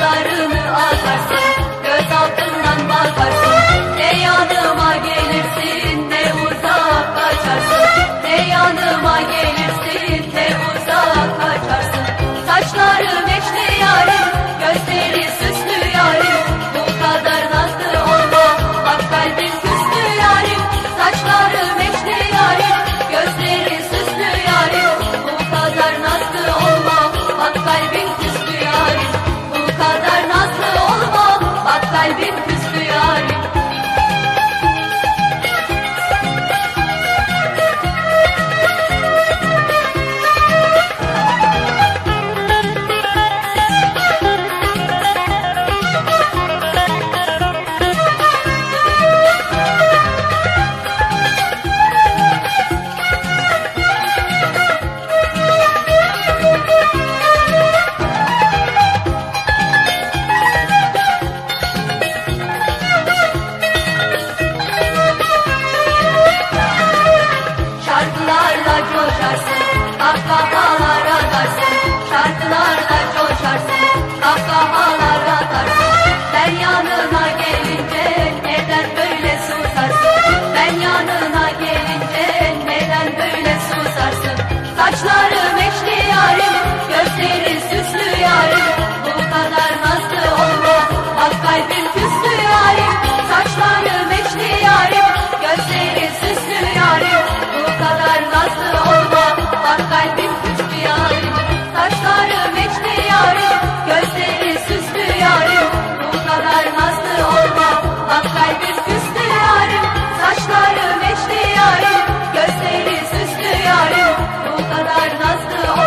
Barış Şarkılarda coşarsın, kahkahalar atarsın. Ben yanına gelince neden böyle susarsın? Ben yanına gelince neden böyle susarsın? Saçlarım eşli yarim, gözlerin Bu kadar nasıl olmaz, bak kalbim küstü yarim. Let's.